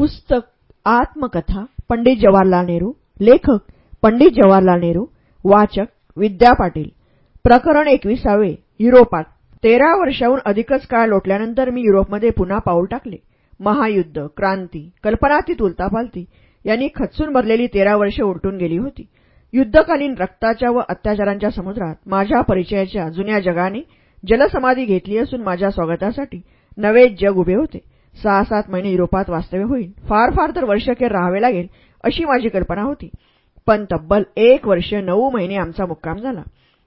पुस्तक आत्मकथा पंडित जवाहरलाल नेहरू लेखक पंडित जवाहरलाल नेहरू वाचक विद्या पाटील प्रकरण एकविसावे युरोपात. तेरा वर्षाहून अधिकच काळ लोटल्यानंतर मी युरोपमध्ये पुन्हा पाऊल टाकले. महायुद्ध क्रांती कल्पनातीत उलतापालती यांनी खचून भरलेली तेरा वर्षे उलटून गेली होती. युद्धकालीन रक्ताच्या व अत्याचारांच्या समुद्रात माझ्या परिचयाच्या जुन्या जगाने जलसमाधी घेतली असून माझ्या स्वागतासाठी नवे जग उभे होते. सहा सात महिने युरोपात वास्तव्य होईल. फार फार तर वर्षखेर राहावे लागेल अशी माझी कल्पना होती. पण तब्बल एक वर्ष नऊ महिने आमचा मुक्काम झाला.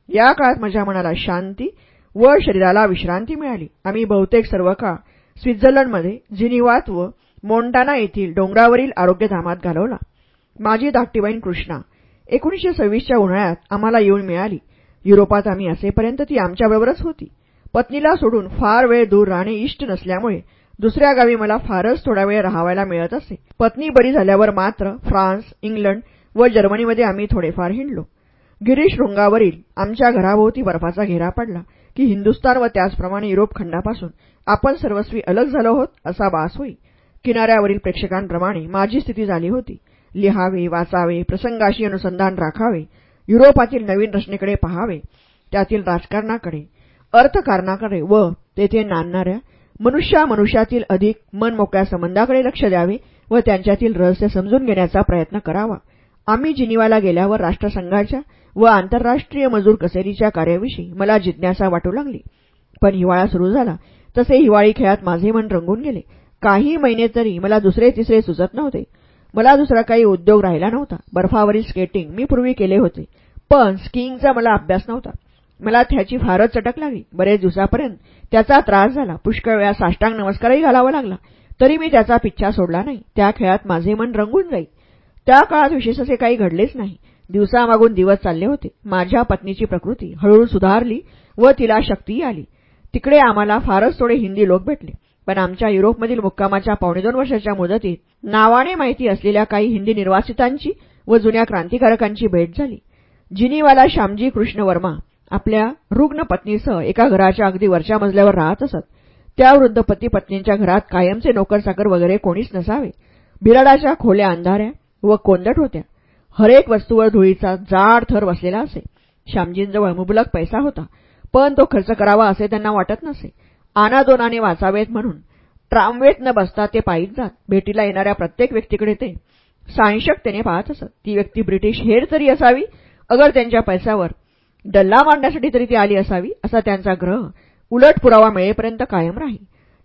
या काळात माझ्या मनाला शांती व शरीराला विश्रांती मिळाली. आम्ही बहुतेक सर्व काळ स्वित्झर्लंडमध्ये जिनिवात व मोंटाना येथील डोंगरावरील आरोग्यधामात घालवला. माझी धाकटी बहीण कृष्णा एकोणीशे सव्वीसच्या उन्हाळ्यात आम्हाला येऊन मिळाली. युरोपात आम्ही असेपर्यंत ती आमच्याबरोबरच होती. पत्नीला सोडून फार वेळ दूर राहणे इष्ट नसल्यामुळे दुसऱ्या गावी मला फारच थोडा वेळ राहावायला मिळत असे. पत्नी बरी झाल्यावर मात्र फ्रान्स इंग्लंड व जर्मनीमध्ये आम्ही थोडेफार हिंडलो. गिरीश रुंगावरील आमच्या घराभोवती बर्फाचा घेरा पडला की हिंदुस्तान व त्याचप्रमाणे युरोप खंडापासून आपण सर्वस्वी अलग झालो आहोत असा भास होई. किनाऱ्यावरील प्रेक्षकांप्रमाणे माझी स्थिती झाली होती. लिहावे वाचावे प्रसंगाशी अनुसंधान राखावे युरोपातील नवीन रचनेकडे पहावे त्यातील राजकारणाकडे अर्थकारणाकडे व तेथे नांदणाऱ्या मनुष्या मनुष्यातील अधिक मनमोकळ्या संबंधाकडे लक्ष द्यावे व त्यांच्यातील रहस्य समजून घेण्याचा प्रयत्न करावा. आम्ही जिनिवाला गेल्यावर राष्ट्रसंघाच्या व आंतरराष्ट्रीय मजूर कसेरीच्या कार्याविषयी मला जिज्ञासा वाटू लागली. पण हिवाळा सुरू झाला. तसे हिवाळी खेळात माझे मन रंगून गेले. काही महिने तरी मला दुसरे तिसरे सुचत नव्हते. मला दुसरा काही उद्योग राहिला नव्हता. बर्फावरील स्केटिंग मी पूर्वी केले होते. पण स्कीइंगचा मला अभ्यास नव्हता. मला त्याची फारच चटक लागली. बरेच दिवसापर्यंत त्याचा त्रास झाला. पुष्कळ वेळा साष्टांग नमस्कारही घालावा लागला. तरी मी त्याचा पिच्छा सोडला नाही. त्या खेळात माझे मन रंगून जाई त्या काळात विशेष असे काही घडलेच नाही. दिवसामागून दिवस चालले होते. माझ्या पत्नीची प्रकृती हळूहळू सुधारली व तिला शक्तीही आली. तिकडे आम्हाला फारच थोडे हिंदी लोक भेटले. पण आमच्या युरोपमधील मुक्कामाच्या पावणे दोन वर्षाच्या मुदतीत नावाने माहिती असलेल्या काही हिंदी निर्वासितांची व जुन्या क्रांतिकारकांची भेट झाली. जिनीवाला श्यामजी कृष्ण वर्मा आपल्या रुग्ण पत्नीसह एका घराच्या अगदी वरच्या मजल्यावर राहत असत. त्या वृद्ध पती पत्नींच्या घरात कायमचे नोकरसाकर वगैरे कोणीच नसावे. बिराडाच्या खोल्या अंधाऱ्या व कोंदट होत्या. हरेक वस्तूवर धुळीचा जाड थर बसलेला असे. श्यामजींजवळ मुबलक पैसा होता पण तो खर्च करावा असे त्यांना वाटत नसे. आनादोनाने वाचावेत म्हणून ट्रामवेत न बसता ते पायीत जात. भेटीला येणाऱ्या प्रत्येक व्यक्तीकडे ते सांशकतेने पाहत असत. ती व्यक्ती ब्रिटिश हेर तरी असावी अगर त्यांच्या पैशावर डल्ला मांडण्यासाठी तरी ती आली असावी असा त्यांचा ग्रह उलट पुरावा मिळेपर्यंत कायम राही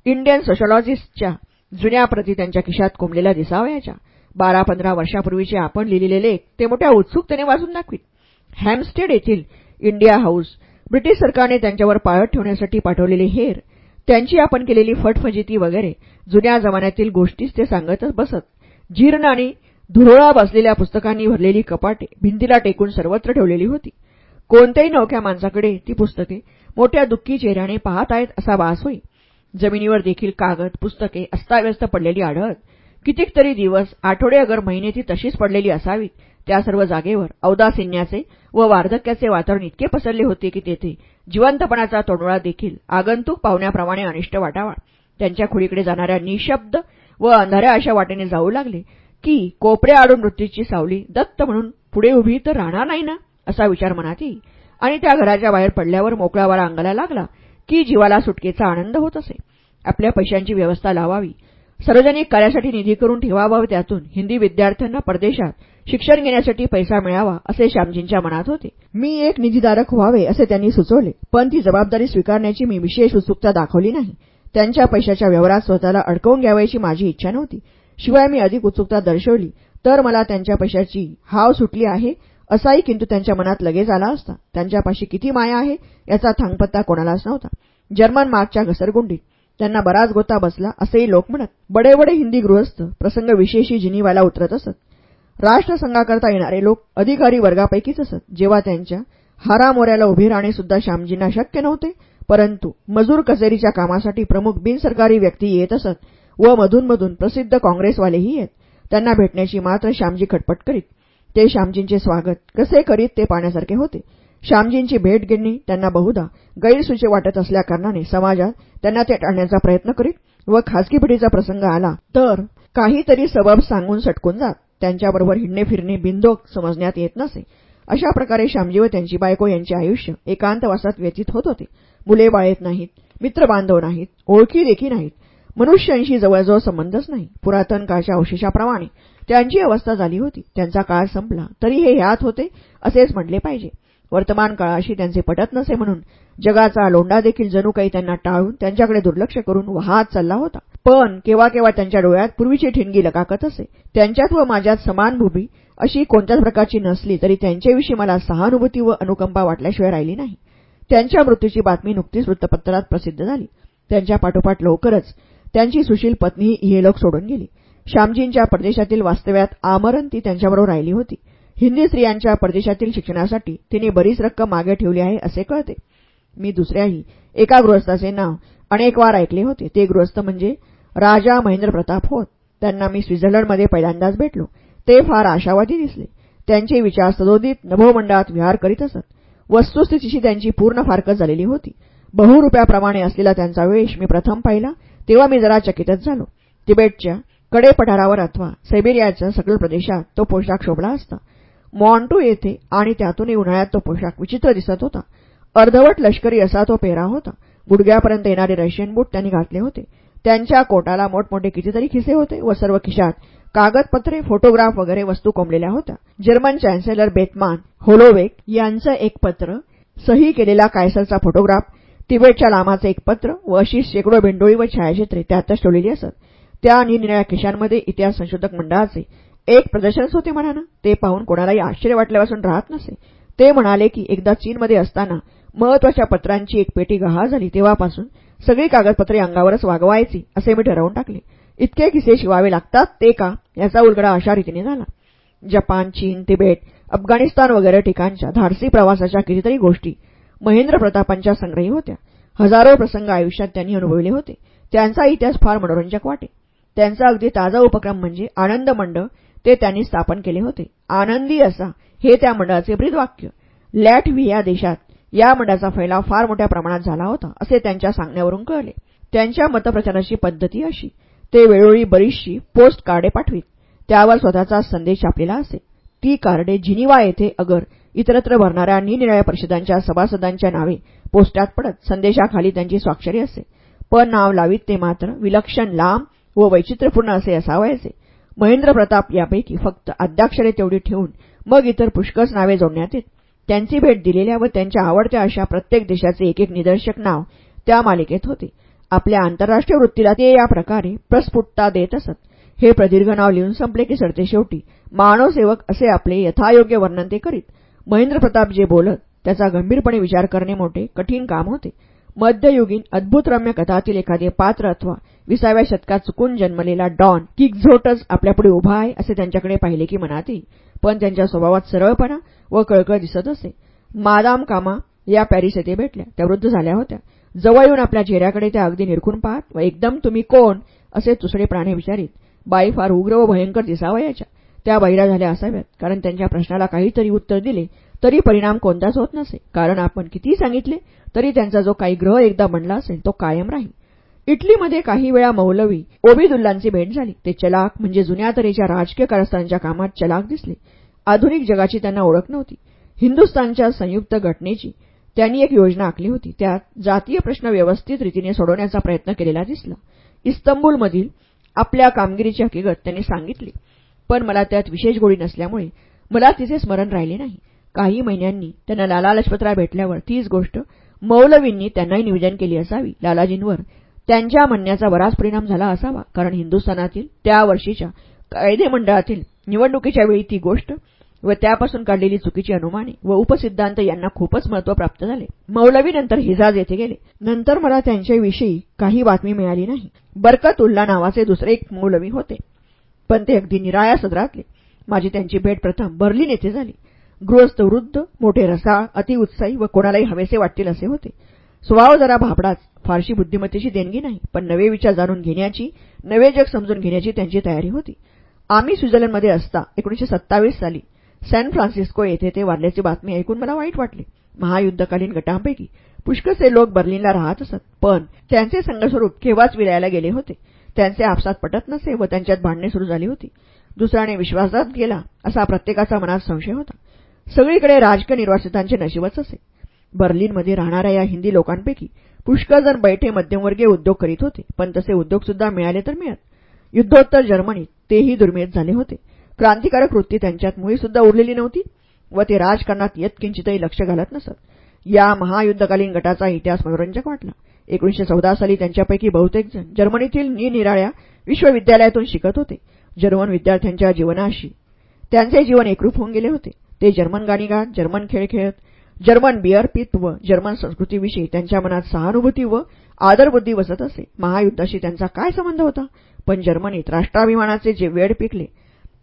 इंडियन सोशॉलॉजिस्टच्या जुन्या प्रती त्यांच्या खिशात कोंबलेल्या दिसावयाच्या. बारा पंधरा वर्षापूर्वीचे आपण लिहिलेले लेख ते मोठ्या उत्सुकतेने वाचून दाखवीत हॅमस्टेड येथील इंडिया हाऊस ब्रिटिश सरकारने त्यांच्यावर पाळत ठेवण्यासाठी पाठवलेले हेर त्यांची आपण केलेली फटफजिती वगैरे जुन्या जमान्यातील गोष्टीच ते सांगतच बसत. जीर्ण आणि धुरोळा बसलेल्या पुस्तकांनी भरलेली कपाटे भिंतीला टेकून सर्वत्र ठेवलेली होती. कोणत्याही नवख्या माणसाकडे ती पुस्तके मोठ्या दुःखी चेहऱ्याने पाहत आहेत असा भास होई. जमिनीवर देखील कागद पुस्तके अस्ताव्यस्त पडलेली आढळत. कितीतरी दिवस आठवडे अगर महिने ती तशीच पडलेली असावीत. त्या सर्व जागेवर औदासिन्याचे व वार्धक्याचे वातावरण इतके पसरले होते की तेथे जिवंतपणाचा तोंडोळा देखील आगंतुक पाहुण्याप्रमाणे अनिष्ट वाटावा. त्यांच्या खोडीकडे जाणाऱ्या निशब्द व अंधाऱ्या अशा वाटेने जाऊ लागले की कोपऱ्या आडून मृत्यूची सावली दत्त म्हणून पुढे उभी तर राहणार नाही ना? असा विचार मनात येई. आणि त्या घराच्या बाहेर पडल्यावर मोकळा वारा अंगाला लागला की जीवाला सुटकेचा आनंद होत असे. आपल्या पैशांची व्यवस्था लावावी. सार्वजनिक कार्यासाठी निधी करून ठेवावा त्यातून हिंदी विद्यार्थ्यांना परदेशात शिक्षण घेण्यासाठी पैसा मिळावा असे श्यामजींच्या मनात होते. मी एक निधीधारक व्हावे असे त्यांनी सुचवले पण ती जबाबदारी स्वीकारण्याची मी विशेष उत्सुकता दाखवली नाही. त्यांच्या पैशाच्या व्यवहारात स्वतःला अडकवून घ्यावायची माझी इच्छा नव्हती. शिवाय मी अधिक उत्सुकता दर्शवली तर मला त्यांच्या पैशाची हाव सुटली आहे असाही किंतु त्यांच्या मनात लगेच आला असता. त्यांच्यापाशी किती माया आहे याचा थांगपत्ता कोणालाच नव्हता. जर्मन मार्कच्या घसरगुंडीत त्यांना बराच गोता बसला असेही लोक म्हणत बडे बडे हिंदी गृहस्थ प्रसंग विशेषी जिनिवाला उतरत असत. राष्ट्रसंघाकरता येणारे लोक अधिकारी वर्गापैकीच असत. जेव्हा त्यांच्या हारामोऱ्याला उभे राहणे सुद्धा श्यामजींना शक्य नव्हते परंतु मजूर कचेरीच्या कामासाठी प्रमुख बिनसरकारी व्यक्ती येत असत व मधूनमधून प्रसिद्ध काँग्रेसवालेही येत. त्यांना भेटण्याची मात्र श्यामजी खटपट करीत. ते श्यामजींचे स्वागत कसे करीत ते पाहण्यासारखे होते. श्यामजींची भेट घेणे त्यांना बहुधा गैरसुचे वाटत असल्याकारणाने समाजात त्यांना ते टाळण्याचा प्रयत्न करीत व खासगी भेटीचा प्रसंग आला तर काहीतरी सबब सांगून सटकून जात. त्यांच्याबरोबर हिंडणे फिरणे बिंदोक समजण्यात येत नसे. अशा प्रकारे श्यामजी व त्यांची बायको यांचे आयुष्य एकांतवासात व्यतीत होत होते. मुले बाळेत नाहीत मित्रबांधव नाहीत ओळखी देखी नाहीत मनुष्यांशी जवळजवळ संबंधच नाही. पुरातन काळच्या अवशेषाप्रमाणे त्यांची अवस्था झाली होती. त्यांचा काळ संपला. तरी हे ह्यात होते असेच म्हटले पाहिजे. वर्तमान काळाशी त्यांचे पटत नसे म्हणून जगाचा लोंडा देखील जणू काही त्यांना टाळून त्यांच्याकडे दुर्लक्ष करून वाहत चालला होता. पण केव्हा केव्हा त्यांच्या डोळ्यात पूर्वीची ठिणगी लकाकत असे. त्यांच्यात व माझ्यात समान भूमी अशी कोणत्याच प्रकारची नसली तरी त्यांच्याविषयी मला सहानुभूती व अनुकंपा वाटल्याशिवाय राहिली नाही. त्यांच्या मृत्यूची बातमी नुकतीच वृत्तपत्रात प्रसिद्ध झाली. त्यांच्या पाठोपाठ लवकरच त्यांची सुशील पत्नीही इहेलोक सोडून गेली. श्यामजींच्या परदेशातील वास्तव्यात आमरण ती त्यांच्याबरोबर राहिली होती. हिंदी स्त्रियांच्या परदेशातील शिक्षणासाठी तिने बरीच रक्कम मागे ठेवली आहे असे कळते. मी दुसऱ्याही एका गृहस्थाचे नाव अनेकवार ऐकले होते. ते गृहस्थ म्हणजे राजा महेंद्र प्रताप होत. त्यांना मी स्वित्झर्लंडमध्ये पहिल्यांदाच भेटलो. ते फार आशावादी दिसले. त्यांचे विचार सदोदित नभोमंडळात विहार करीत असत. वस्तुस्थितीशी त्यांची पूर्ण फारकत झालेली होती. बहुरुपयाप्रमाणे असलेला त्यांचा वेश मी प्रथम पाहिला. तेव्हा मी जरा चकितच झालो. तिबेटच्या कडे पठारावर अथवा सायबेरियाच्या सकल प्रदेशात तो पोशाख शोभला असता. मॉन्टू येथे आणि त्यातूनही उन्हाळ्यात तो पोशाख विचित्र दिसत होता. अर्धवट लष्करी असा तो पेहरा होता. गुडघ्यापर्यंत येणारे रशियन बूट त्यांनी घातले होते. त्यांच्या कोटाला मोठमोठे कितीतरी खिसे होते व सर्व खिशात कागदपत्रे फोटोग्राफ वगैरे वस्तू कोंबलेल्या होत्या. जर्मन चॅन्सेलर बेतमान होलोवेक यांचं एक पत्र सही केलेला कायसरचा फोटोग्राफ तिबेटच्या लामाचे एक पत्र व अशी शेकडो भेंडोळी व छायाचित्रे त्यातच ठेवलेली असत. त्या निरनिळ्या खिशांमध्ये इतिहास संशोधक मंडळाचे एक प्रदर्शनच होते म्हणा ते पाहून कोणालाही आश्चर्य वाटल्यापासून राहत नसे. ते म्हणाले की एकदा चीनमध्ये असताना महत्त्वाच्या पत्रांची एक पेटी गहाळ झाली. तेव्हापासून सगळी कागदपत्रे अंगावरच वागवायची असे मी ठरवून टाकले. इतके किसे शिवावे लागतात ते का? याचा उलगडा अशा रीतीने झाला. जपान चीन तिबेट अफगाणिस्तान वगैरे ठिकाणच्या धाडसी प्रवासाच्या कितीतरी गोष्टी महेंद्र प्रतापांच्या संग्रही होत्या. हजारो प्रसंग आयुष्यात त्यांनी अनुभवले होते. त्यांचा इतिहास फार मनोरंजक वाटे. त्यांचा अगदी ताजा उपक्रम म्हणजे आनंद मंडळ ते त्यांनी स्थापन केले होते. आनंदी असा हे त्या मंडळाचे ब्रीदवाक्य. लॅटव्हिया देशात या मंडळाचा फैलाव फार मोठ्या प्रमाणात झाला होता असे त्यांच्या सांगण्यावरून कळले. त्यांच्या मतप्रचाराची पद्धती अशी. ते वेळोवेळी बरीचशी पोस्ट कार्डे पाठवीत. त्यावर स्वतःचा संदेश छापलेला असे. ती कार्डे जिनिवा येथे अगर इतरत्र भरणाऱ्या निनिराळ्या परिषदांच्या सभासदांच्या नावे पोस्टात पडत संदेशाखाली त्यांची स्वाक्षरी असे. पण नाव लावीत ते मात्र विलक्षण लांब व वैचित्र्यपूर्ण असे असावायचे. महेंद्र प्रताप यापैकी फक्त अद्याक्षरे तेवढी ठेवून मग इतर पुष्कळच नावे जोडण्यात येत. त्यांची भेट दिलेल्या व त्यांच्या आवडत्या अशा प्रत्येक देशाचे एक एक निदर्शक नाव त्या मालिकेत होते. आपल्या आंतरराष्ट्रीय वृत्तीला ते या प्रकारे प्रस्फुटता देत असत. हे प्रदीर्घ नाव लिहून संपले की सरते शेवटी मानवसेवक असे आपले यथायोग्य वर्णन ते करीत. महेंद्र प्रताप जे बोलत त्याचा गंभीरपणे विचार करणे मोठे कठीण काम होते. मध्ययुगीन अद्भुतरम्य कथातील एखादे पात्र अथवा विसाव्या शतकात चुकून जन्मलेला डॉन किकझोटच आपल्यापुढे उभा आहे असे त्यांच्याकडे पाहिले की मनात येईल पण त्यांच्या स्वभावात सरळपणा व कळकळ दिसत असे. मादाम कामा या पॅरिस येथे भेटल्या. त्या वृद्ध झाल्या होत्या. जवळ येऊन आपल्या चेहऱ्याकडे त्या अगदी निरखून पाहत व एकदम तुम्ही कोण? असे तुसडे प्राणी विचारित. बाई फार उग्र व भयंकर दिसावयाच्या. त्या बहिरा झाल्या असाव्यात कारण त्यांच्या प्रश्नाला काहीतरी उत्तर दिले तरी परिणाम कोणताच होत नसे. कारण आपण कितीही सांगितले तरी त्यांचा जो काही ग्रह एकदा बनला असेल तो कायम राहील. इटलीमध्ये काही वेळा मौलवी ओबिदुल्लांची भेट झाली. ते चलाक म्हणजे जुन्या तऱ्हेच्या राजकीय कारस्थांच्या कामात चलाक दिसले. आधुनिक जगाची त्यांना ओळख नव्हती. हिंदुस्थानच्या संयुक्त घटनेची त्यांनी एक योजना आखली होती. त्यात जातीय प्रश्न व्यवस्थित रीतीने सोडवण्याचा प्रयत्न केलेला दिसला. इस्तंबूलमधील आपल्या कामगिरीची हकीकत त्यांनी सांगितली. पण मला त्यात विशेष गोडी नसल्यामुळे मला तिचे स्मरण राहिले नाही. काही महिन्यांनी त्यांना लाला लजपतराय भेटल्यावर तीच गोष्ट मौलवींनी त्यांनाही निवेदन केली असावी. लालाजींवर त्यांच्या म्हणण्याचा बराच परिणाम झाला असावा. कारण हिंदुस्थानातील त्या वर्षीच्या कायदेमंडळातील निवडणुकीच्या वेळी ती गोष्ट व त्यापासून काढलेली चुकीची अनुमाने व उपसिद्धांत यांना खूपच महत्त्व प्राप्त झाले. मौलवी नंतर हिजाज येथे गेले. नंतर मला त्यांच्याविषयी काही बातमी मिळाली नाही. बरकत उल्ला नावाचे दुसरे एक मौलवी होते. पण ते अगदी निराळ्या सदरातले माझी त्यांची भेट प्रथम बर्लिन येथे झाली. गृहस्थ वृद्ध मोठे रसाळ अतिउत्साही व कोणालाही हवेसे वाटतील असे होते. स्वभाव जरा भाबडाच फारशी बुद्धिमत्तेची देणगी नाही पण नवे विचार जाणून घेण्याची नवे जग समजून घेण्याची त्यांची तयारी होती. आम्ही स्वित्झर्लंडमध्ये असता एकोणीशे सत्तावीस साली सॅन फ्रान्सिस्को येथे ते वारल्याची बातमी ऐकून मला वाईट वाटले. महायुद्धकालीन गटांपैकी पुष्कळसे लोक बर्लिनला राहत असत पण त्यांचे संघस्वरूप केव्हाच विरायला गेले होते. त्यांचे आपसात पटत नसे व त्यांच्यात भांडणे सुरू झाली होती. दुसऱ्याने विश्वासात गेला असा प्रत्येकाचा मनात संशय होता. सगळीकडे राजकीय निर्वासितांचे नशीबच असे. बर्लिनमध्ये राहणाऱ्या या हिंदी लोकांपैकी पुष्कळ जण बैठे मध्यमवर्गीय उद्योग करीत होते पण तसे उद्योगसुद्धा मिळाले तर मिळत. युद्धोत्तर जर्मनीत तेही दुर्मिळ झाले होते. क्रांतिकारक वृत्ती त्यांच्यात मुळीसुद्धा उरलेली नव्हती व ते राजकारणात यत्किंचितही लक्ष घालत नसत. या महायुद्धकालीन गटाचा इतिहास मनोरंजक वाटला. एकोणीशे चौदा साली त्यांच्यापैकी बहुतेक जण जर्मनीतील निरनिराळ्या विश्वविद्यालयातून शिकत होते. जर्मन विद्यार्थ्यांच्या जीवनाशी त्यांचे जीवन एकरूप होऊन गेले होते. ते जर्मन गाणी गात जर्मन खेळ खेळत जर्मन बिअर पित व जर्मन संस्कृतीविषयी त्यांच्या मनात सहानुभूती व आदरबुद्धी वसत असे. महायुद्धाशी त्यांचा काय संबंध होता? पण जर्मनीत राष्ट्राभिमानाचे जे वेळ पिकले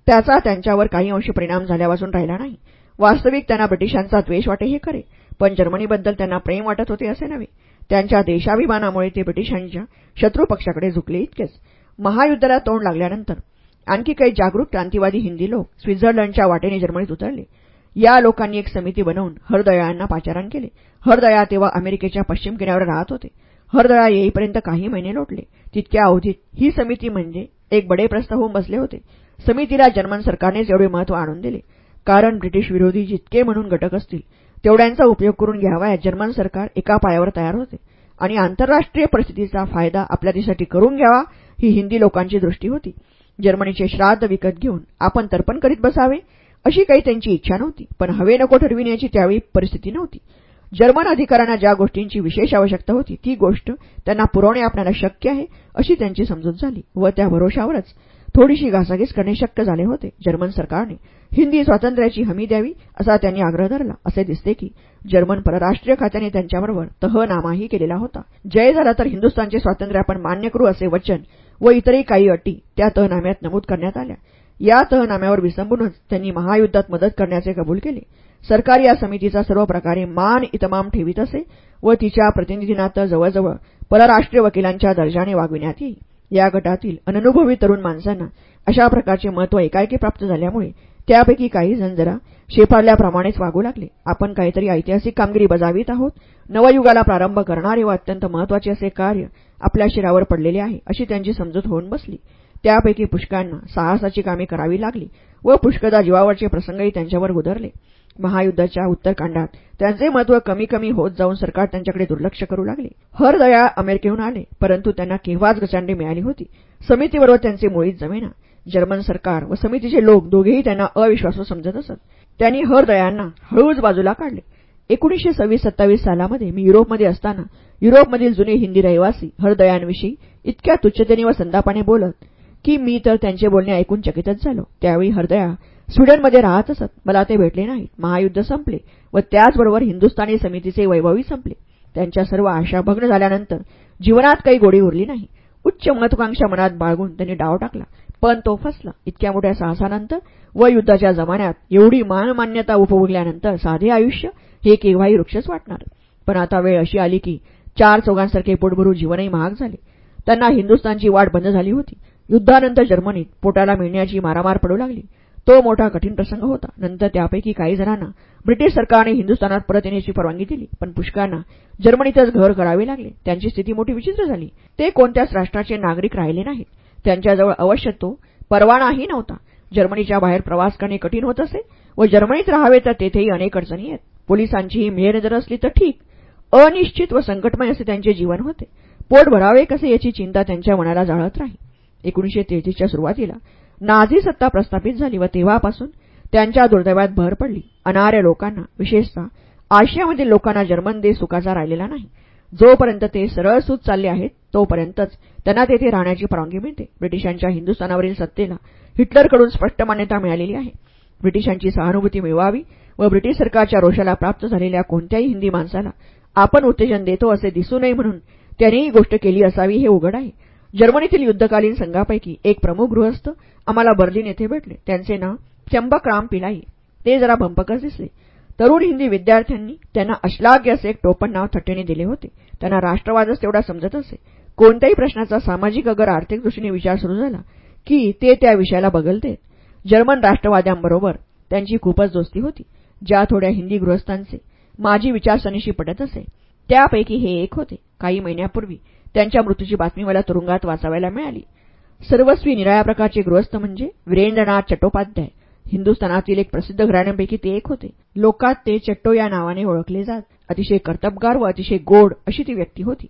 त्याचा त्यांच्यावर काही अंशी परिणाम झाल्यापासून राहिला नाही. वास्तविक त्यांना ब्रिटिशांचा द्वेष वाटे हे खरे पण जर्मनीबद्दल त्यांना प्रेम वाटत होते असे नव्हे. त्यांच्या देशाभिमानामुळे ते ब्रिटिशांच्या शत्रुपक्षाकडे झुकले इतकेच. महायुद्धाला तोंड लागल्यानंतर आणखी काही जागरूक क्रांतिवादी हिंदी लोक स्वित्झर्लंडच्या वाटेने जर्मनीत उतरले. या लोकांनी एक समिती बनवून हरदयाळांना पाचारण केले. हरदया तेव्हा अमेरिकेच्या पश्चिम किनाऱ्यावर राहत होते. हरदया येईपर्यंत काही महिने लोटले. तितक्या अवधीत ही समिती म्हणजे एक बडे प्रस्ताव होऊन बसले होते. समितीला जर्मन सरकारनेच एवढे महत्त्व आणून दिले कारण ब्रिटिश विरोधी जितके म्हणून घटक असतील तेवढ्यांचा उपयोग करून घ्यावा जर्मन सरकार एका पायावर तयार होते. आणि आंतरराष्ट्रीय परिस्थितीचा फायदा आपल्या देशासाठी करून घ्यावा ही हिंदी लोकांची दृष्टी होती. जर्मनीचे श्राद्ध विकत घेऊन आपण तर्पण करीत बसावे अशी काही त्यांची इच्छा नव्हती. पण हवे नको ठरविण्याची त्यावेळी परिस्थिती नव्हती. जर्मन अधिकाऱ्यांना ज्या गोष्टींची विशेष आवश्यकता होती ती गोष्ट त्यांना पुरवणे आपल्याला शक्य आहे अशी त्यांची समजूत झाली व त्या भरोशावरच थोडीशी घासाघीस करणे शक्य झाले होते. जर्मन सरकारने हिंदी स्वातंत्र्याची हमी द्यावी असा त्यांनी आग्रह धरला. असे दिसते की जर्मन परराष्ट्रीय खात्याने त्यांच्याबरोबर तहनामाही केलेला होता. जय झाला तर हिंदुस्थानचे स्वातंत्र्य आपण मान्य करू असे वचन व इतरही काही अटी त्या तहनाम्यात नमूद करण्यात आल्या. या तहनाम्यावर विसंबूनच त्यांनी महायुद्धात मदत करण्याचे कबूल केले. सरकार या समितीचा सर्व प्रकारे मान इतमाम ठेवित असे व तिच्या प्रतिनिधींना तर जवळजवळ परराष्ट्रीय वकिलांच्या दर्जाने वागविण्यात येई या गटातील अननुभवी तरुण माणसांना अशा प्रकारचे महत्त्व एकाएकी प्राप्त झाल्यामुळे त्यापैकी काही जण जरा शेफारल्याप्रमाणेच वागू लागले. आपण काहीतरी ऐतिहासिक कामगिरी बजावित आहोत. नवयुगाला प्रारंभ करणारे व अत्यंत महत्त्वाचे असे कार्य आपल्या शिरावर पडलेले आहे अशी त्यांची समजूत होऊन बसली. त्यापैकी पुष्कांना साहसाची कामे करावी लागली व पुष्कदा जीवावरचे प्रसंगही त्यांच्यावर उधरले महायुद्धाच्या उत्तरकांडात त्यांचे महत्त्व कमी कमी होत जाऊन सरकार त्यांच्याकडे दुर्लक्ष करू लागले. हरदया अमेरिकेहून आले परंतु त्यांना केव्हाच गचांडी मिळाली होती. समितीबरोबर त्यांचे मुळीच जमेना. जर्मन सरकार व समितीचे लोक दोघेही त्यांना अविश्वासू समजत असत. त्यांनी हरदयांना हळूच बाजूला काढले. एकोणीसशे सव्वीस सत्तावीस सालामध्ये मी युरोपमध्ये असताना युरोपमधील जुने हिंदी रहिवासी हरदयांविषयी इतक्या तुच्छतेने व संतापाने बोलत की मी तर त्यांचे बोलणे ऐकून चकितच झालो. त्यावेळी हरदया स्वीडनमध्ये राहत असत मला ते भेटले नाहीत. महायुद्ध संपले व त्याचबरोबर हिंदुस्थानी समितीचे वैभवही संपले. त्यांच्या सर्व आशा भग्न झाल्यानंतर जीवनात काही गोडी उरली नाही. उच्च महत्वाकांक्षा मनात बाळगून त्यांनी डाव टाकला. पण तो फसला. इतक्या मोठ्या साहसानंतर व युद्धाच्या जमान्यात एवढी मानमान्यता उपभोगल्यानंतर साधे आयुष्य हे केव्हाही वृक्षच वाटणार. पण आता वेळ अशी आली की चार चौघांसारखे पोटभरू जीवनही महाग झाले. त्यांना हिंदुस्थानची वाट बंद झाली होती. युद्धानंतर जर्मनीत पोटाला मिळण्याची मारामार पडू लागली. तो मोठा कठीण प्रसंग होता. नंतर त्यापैकी काही जणांना ब्रिटिश सरकारने हिंदुस्थानात परत येण्याची परवानगी दिली. पण पुष्कांना जर्मनीतच घर करावे लागले. त्यांची स्थिती मोठी विचित्र झाली. ते कोणत्याच राष्ट्राचे नागरिक राहिले नाहीत. त्यांच्याजवळ अवश्य तो परवानाही नव्हता. जर्मनीच्या बाहेर प्रवास करणे कठीण होत असे व जर्मनीत राहावे तर तेथेही अनेक अडचणी आहेत. पोलिसांचीही मेहरजर असली तर ठीक. अनिश्चित व संकटमय असे त्यांचे जीवन होते. पोट भरावे कसे याची चिंता त्यांच्या मनाला जाळत राही. एकोणीशे तेहतीसच्या सुरुवातीला नाझी सत्ता प्रस्थापित झाली व तेव्हापासून त्यांच्या दुर्दैवात भर पडली. अनार्य लोकांना विशेषतः आशियामधील लोकांना जर्मन देश सुखाचा राहिलेला नाही. जोपर्यंत ते सरळ सूत चालले आहेत तोपर्यंतच त्यांना तेथे राहण्याची परवानगी मिळते. ब्रिटिशांच्या हिंदुस्थानावरील सत्तेला हिटलरकडून स्पष्ट मान्यता मिळालेली आहे. ब्रिटिशांची सहानुभूती मिळवावी व ब्रिटिश सरकारच्या रोषाला प्राप्त झालेल्या कोणत्याही हिंदी माणसाला आपण उत्तेजन देतो असे दिसू नये म्हणून त्यांनी ही गोष्ट केली असावी हे उघड आहे. जर्मनीतील युद्धकालीन संघापैकी एक प्रमुख गृहस्थ आम्हाला बर्लिन येथे भेटले. त्यांचे नाव चंबकराम पिलाई. ते जरा भंपकच दिसले. तरुण हिंदी विद्यार्थ्यांनी त्यांना अश्लाघ्य असे एक टोपण नाव थट्टेने दिले होते. त्यांना राष्ट्रवादच तेवढा समजत असे. कोणत्याही प्रश्नाचा सामाजिक अगर आर्थिक दृष्टीने विचार सुरू झाला की ते त्या विषयाला बगलते. जर्मन राष्ट्रवाद्यांबरोबर त्यांची खूपच दोस्ती होती. ज्या थोड्या हिंदी गृहस्थांचे माझी विचारसरणीशी पटत असे. त्यापैकी हे एक होते. काही महिन्यापूर्वी त्यांच्या मृत्यूची बातमी मला तुरुंगात वाचावायला मिळाली. सर्वस्वी निराळ्या प्रकारचे गृहस्थ म्हणजे वीरेंद्रनाथ चट्टोपाध्याय. हिंदुस्थानातील एक प्रसिद्ध घराण्यांपैकी ते एक होते. लोकात ते चट्टो या नावाने ओळखले जात. अतिशय कर्तबगार व अतिशय गोड अशी ती व्यक्ती होती.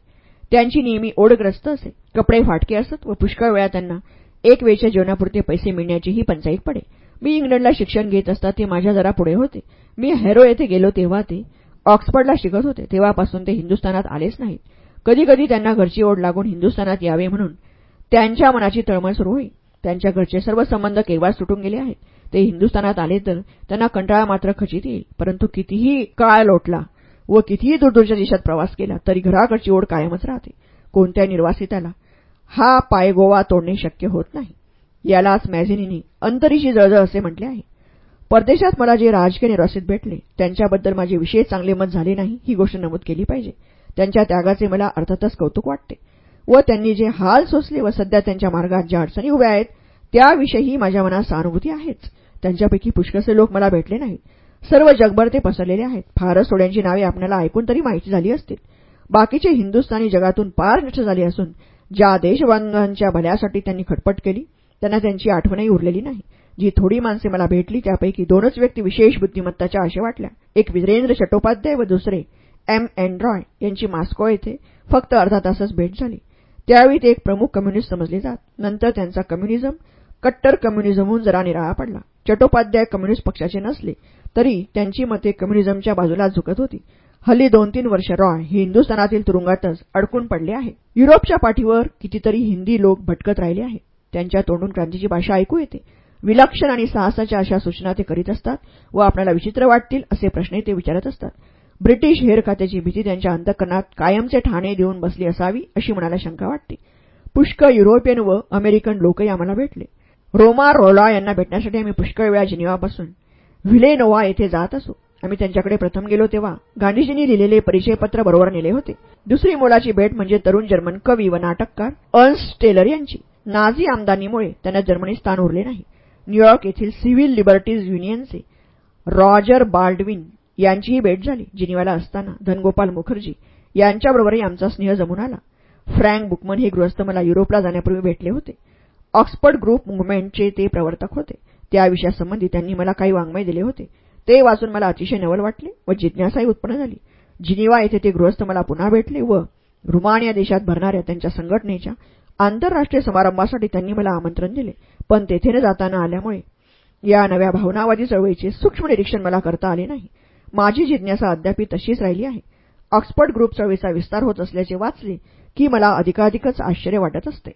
त्यांची नेहमी ओढग्रस्त असे. कपडे फाटके असत व पुष्कळ वेळा त्यांना एक वेळच्या जेवणापुरते पैसे मिळण्याचीही पंचाईत पडे. मी इंग्लंडला शिक्षण घेत असता ते माझ्या जरा पुढे होते. मी हॅरो येथे गेलो तेव्हा ते ऑक्सफर्डला शिकत होते. तेव्हापासून ते हिंदुस्थानात आलेच नाहीत. कधी कधी त्यांना घरची ओढ लागून हिंदुस्थानात यावे म्हणून त्यांच्या मनाची तळमळ सुरू होई त्यांच्या घरचे सर्व संबंध केव्हाच सुटून गेले आहेत? ते हिंदुस्थानात आले तर त्यांना कंटाळा मात्र खचित येईल. परंतु कितीही काळ लोटला व कितीही दूरदूरच्या देशात प्रवास केला तरी घराकडची ओढ कायमच राहते. कोणत्या निर्वासिताला हा पायगोवा तोडणे शक्य होत नाही. यालाच मॅझिनीने अंतरीची जळजळ असे म्हटले आहे. परदेशात मला जे राजकीय निर्वासित भेटले त्यांच्याबद्दल माझे विशेष चांगले मत झाले नाही ही गोष्ट नमूद केली पाहिजे. त्यांच्या त्यागाचे मला अर्थातच कौतुक वाटते. व त्यांनी जे हाल सोसले व सध्या त्यांच्या मार्गात ज्या अडचणी उभ्या आहेत त्याविषयीही माझ्या मनात सहानुभूती आहेच. त्यांच्यापैकी पुष्कळसे लोक मला भेटले नाहीत. सर्व जगभर ते पसरलेले आहेत. फारच थोड्यांची नावे आपल्याला ऐकून तरी माहिती झाली असतील. बाकीचे हिंदुस्थानी जगातून पार नष्ट झाले असून ज्या देशबांधवांच्या भल्यासाठी त्यांनी खटपट केली त्यांना त्यांची आठवणही उरलेली नाही. जी थोडी माणसे मला भेटली त्यापैकी दोनच व्यक्ती विशेष बुद्धिमत्ताच्या असे वाटल्या. एक वीरेंद्र चट्टोपाध्याय व दुसरे एम एन रॉय यांची मास्को येथे फक्त अर्धा तासच भेट झाली. त्यावेळी ते एक प्रमुख कम्युनिस्ट समजले जात. नंतर त्यांचा कम्युनिझम कट्टर कम्युनिझमहून जरा निराळा पडला. चट्टोपाध्याय कम्युनिस्ट पक्षाचे नसले तरी त्यांची मते कम्युनिझमच्या बाजूला झुकत होती. हल्ली दोन तीन वर्ष रॉय हे हिंदुस्थानातील तुरुंगातच अडकून पडले आहे. युरोपच्या पाठीवर कितीतरी हिंदी लोक भटकत राहिले आहेत. त्यांच्या तोंडून क्रांतीची भाषा ऐकू येते. विलक्षण आणि साहसाच्या अशा सूचना ते करीत असतात व आपल्याला विचित्र वाटतील असे प्रश्नही ते विचारत असतात. ब्रिटिश हेरखात्याची भीती त्यांच्या अंतकरणात कायमचे ठाणे देऊन बसली असावी अशी मनाला शंका वाटते. पुष्कळ युरोपियन व अमेरिकन लोकही आम्हाला भेटले. रोमा रोला यांना भेटण्यासाठी आम्ही पुष्कळ वेळा जिनिवापासून व्हिलेनोवा येथे जात असो. आम्ही त्यांच्याकडे प्रथम गेलो तेव्हा गांधीजींनी लिहिलेले परिचयपत्र बरोबर नेले होते. दुसरी मोलाची भेट म्हणजे तरुण जर्मन कवी व नाटककार अर्न्स टेलर यांची. नाझी आमदानीमुळे त्यांना जर्मनी स्थान उरले नाही. न्यूयॉर्क येथील सिव्हिल लिबर्टीज युनियनचे रॉजर बाल्डविन यांचीही भेट झाली. जिनिवाला असताना धनगोपाल मुखर्जी यांच्याबरोबरही आमचा स्नेह जमून आला. फ्रँक बुकमन हे गृहस्थ मला युरोपला जाण्यापूर्वी भेटले होते. ऑक्सफर्ड ग्रुप मुव्हमेंटचे ते प्रवर्तक होते. त्या विषयासंबंधी त्यांनी मला काही वाङ्मय दिले होते. ते वाचून मला अतिशय नवल वाटले व जिज्ञासाही उत्पन्न झाली. जिनिवा येथे ते गृहस्थ मला पुन्हा भेटले व रुमानिया देशात भरणाऱ्या त्यांच्या संघटनेच्या आंतरराष्ट्रीय समारंभासाठी त्यांनी मला आमंत्रण दिले. पण तेथे न जाताना आल्यामुळे या नव्या भावनावादी चळवळीचे सूक्ष्म निरीक्षण मला करता आले नाही. माझी जिज्ञासा अद्यापी तशीच राहिली आहे. ऑक्सफर्ड ग्रुप चळवळीचा विस्तार होत असल्याचे वाचले की मला अधिकाधिकच आश्चर्य वाटत असते.